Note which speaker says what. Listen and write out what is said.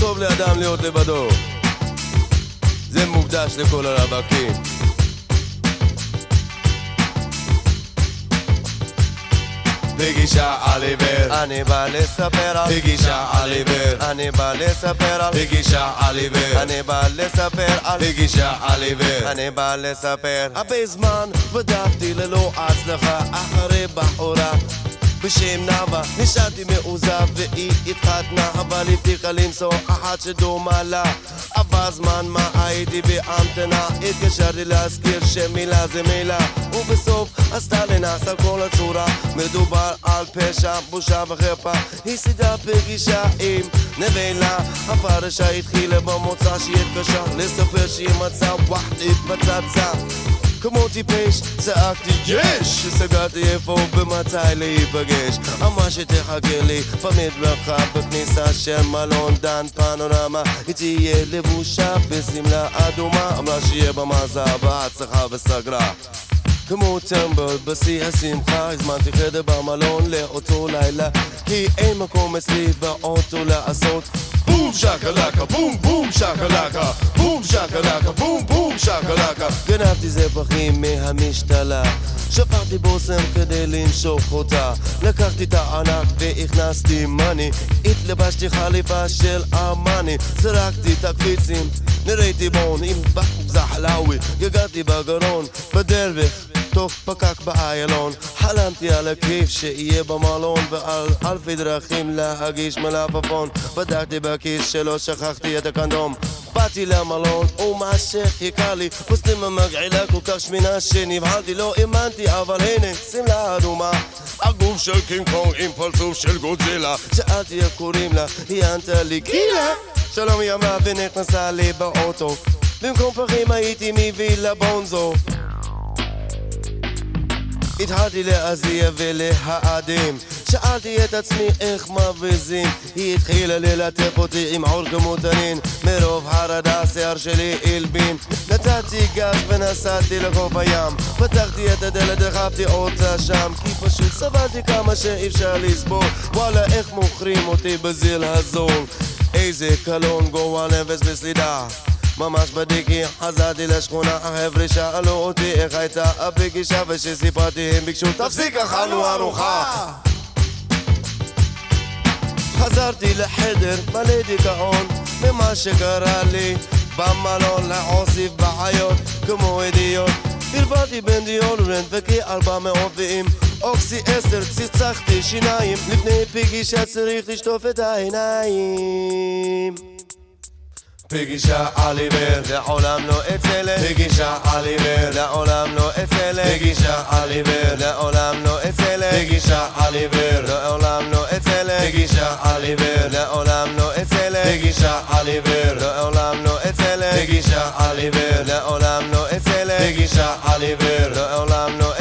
Speaker 1: טוב לאדם להיות לבדו. זה מוקדש לכל הרווקים. פגישה על עיוור אני בא לספר על פגישה על עיוור אני בא לספר על פגישה על עיוור אני בא לספר על פגישה על עיוור אני בא לספר. הרבה זמן בדקתי ללא הצלחה בשם נאווה נשארתי מאוזב והיא התחתנה אבל הבטיחה לנסוע אחת שדומה לה. עבר זמן מה הייתי בהמתנה התקשרתי להזכיר שמילה זה מילה. ובסוף עשתה לנאס על כל הצורה. מדובר על פשע, בושה וחרפה. היא סידרה פגישה עם נבלה. הפרשה התחילה במוצא שהיא התקשה לספר שהיא מצאה וואחד התפצצה כמו טיפש, צעקתי יש! סגרתי איפה ומתי להיפגש. אמר שתחכה לי במדרכה בכניסה של מלון דן פנורמה. היא תהיה לבושה בשמלה אדומה. אמרה שיהיה במאזה בהצלחה וסגרה. כמו טמבל בשיא השמחה הזמנתי חדר במלון לאותו לילה. כי אין מקום אצלי באוטו לעשות. בום שקלקה, בום בום שקלקה, בום שקלקה, בום בום שקלקה. גנבתי זפחים מהמשתלה, שפרתי בושם כדי למשוך אותה. לקחתי את הענק והכנסתי מאני, התלבשתי חליפה של אמני, זרקתי את הקפיצים, נראיתי בון. עם זחלאווי, גגעתי בגרון, בדרך. תוך פקק באיילון. חלמתי על הכיף שיהיה במלון ועל אלפי דרכים להגיש מלפפון. בדקתי בכיס שלא שכחתי את הקונדום באתי למלון ומה שחיכה לי פוסטמה מגעילה כל כך שמנה שנבהלתי לא האמנתי אבל הנה שמלה אדומה. הגוף של קינג קונג עם פרצוף של גודזילה. שאלתי איך קוראים לה היא ענתה לי גילה שלום היא אמרה ונכנסה לי באוטו במקום פרחים הייתי מביא לה בונזו. התחלתי להזיע ולהאדים שאלתי את עצמי איך מבזים היא התחילה ללטף אותי עם עור כמו תנין מרוב חרדה השיער שלי הלבין. נתתי גז ונסעתי לחוף הים פתחתי את הדלת, דחפתי אותה שם. כי פשוט סבלתי כמה שאי אפשר לסבול. וואלה איך מוכרים אותי בזיל הזול? איזה קלון גועל נפש בסלידה. ממש בדיקי חזרתי לשכונה, החבר'ה שאלו אותי איך הייתה הפגישה ושסיפרתי הם ביקשו תפסיק אכלנו ארוחה חזרתי לחדר מלא דיכאון ממה שקרה לי. במלון להוסיף בעיות כמו אידיוט. הרבדתי בין דיאולורנט וכארבע מאות ועם אוקסי עשר צחצחתי שיניים. לפני פגישה צריך לשטוף את העיניים. פגישה על עיוור, לעולם לא אצלת פגישה על עיוור, לעולם לא אצלת פגישה על עיוור, לעולם לא אצלת פגישה על עיוור, לעולם לא פגישה על עיוור, לעולם לא אצלת פגישה על עיוור, לעולם לא אצלת פגישה על עיוור, לעולם לא אצלת פגישה על עיוור, לעולם לא